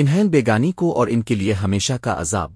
انہیں بیگانی کو اور ان کے لیے ہمیشہ کا عذاب۔